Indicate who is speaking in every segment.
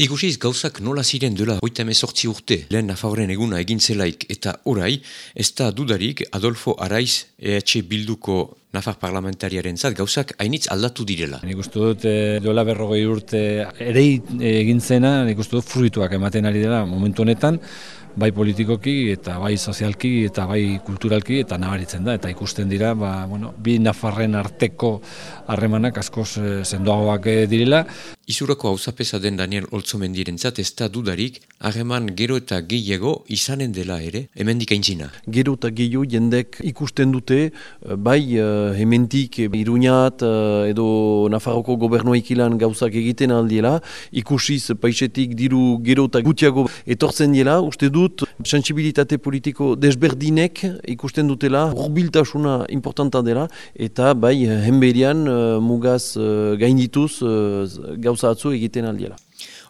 Speaker 1: Ikusiz gauzak nola ziren dela hoita emezortzi urte lehen Nafarroren eguna egin zelaik eta orai, ez da dudarik Adolfo Araiz EH Bilduko Nafar parlamentariaren zat gauzak hainitz aldatu direla.
Speaker 2: Nik uste dut e, dola berrogei urte ere egin zena, nik uste dut fruituak ematen ari dela momentu honetan, bai politikoki eta bai sozialki eta bai kulturalki eta nabaritzen da eta ikusten dira ba, bueno, bi nafarren arteko harremanak askoz e, sendoagoak eh, direla.
Speaker 1: Izurako hauzapesa den Daniel Oltzomendiren zat ez da dudarik harreman gero eta gehiago izanen dela ere hemendik aintzina.
Speaker 3: Gero eta gehiago jendek ikusten dute bai hemendik iruñat edo Nafarroko gobernua ikilan gauzak egiten aldiela ikusiz paisetik diru gero eta gutiago etortzen dela uste du dut sensibilitate politiko desberdinek ikusten dutela urbiltasuna importanta dela eta bai henberian mugaz gaindituz uh, gauza atzu egiten aldiela.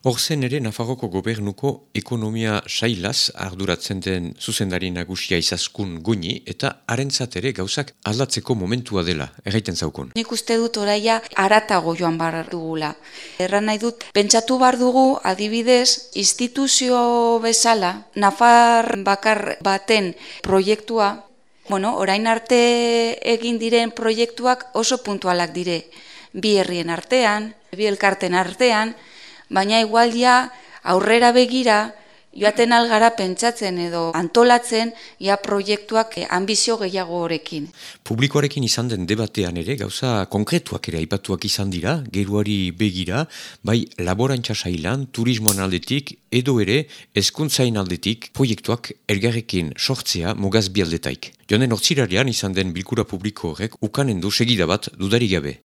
Speaker 1: Horzen ere Nafarroko gobernuko ekonomia sailaz arduratzen den zuzendari nagusia izaskun guni eta harentzat ere gauzak aldatzeko momentua dela, erraiten zaukun.
Speaker 4: Nik uste dut oraia aratago joan bar dugula. Erran nahi dut, pentsatu bar dugu adibidez instituzio bezala Nafar bakar baten proiektua Bueno, orain arte egin diren proiektuak oso puntualak dire. Bi herrien artean, bi elkarten artean, baina igualdia aurrera begira joaten algara pentsatzen edo antolatzen ia proiektuak ambizio gehiago horekin.
Speaker 1: Publikoarekin izan den debatean ere gauza konkretuak ere aipatuak izan dira, geruari begira, bai laborantza sailan, turismoan aldetik, edo ere eskuntzain aldetik proiektuak elgarrekin sortzea mugaz bialdetaik. Jonen ortsirarian izan den bilkura publiko horrek ukanen du segida bat dudari gabe.